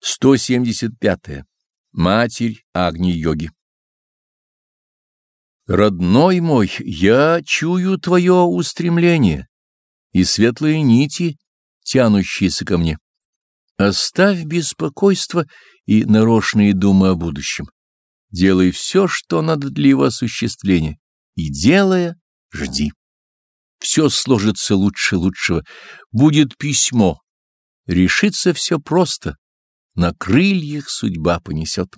175. -е. Матерь Агни-йоги Родной мой, я чую твое устремление и светлые нити, тянущиеся ко мне. Оставь беспокойство и нарочные думы о будущем. Делай все, что надо для его осуществления, и, делая, жди. Все сложится лучше лучшего. Будет письмо. Решится все просто на крыльях судьба понесет.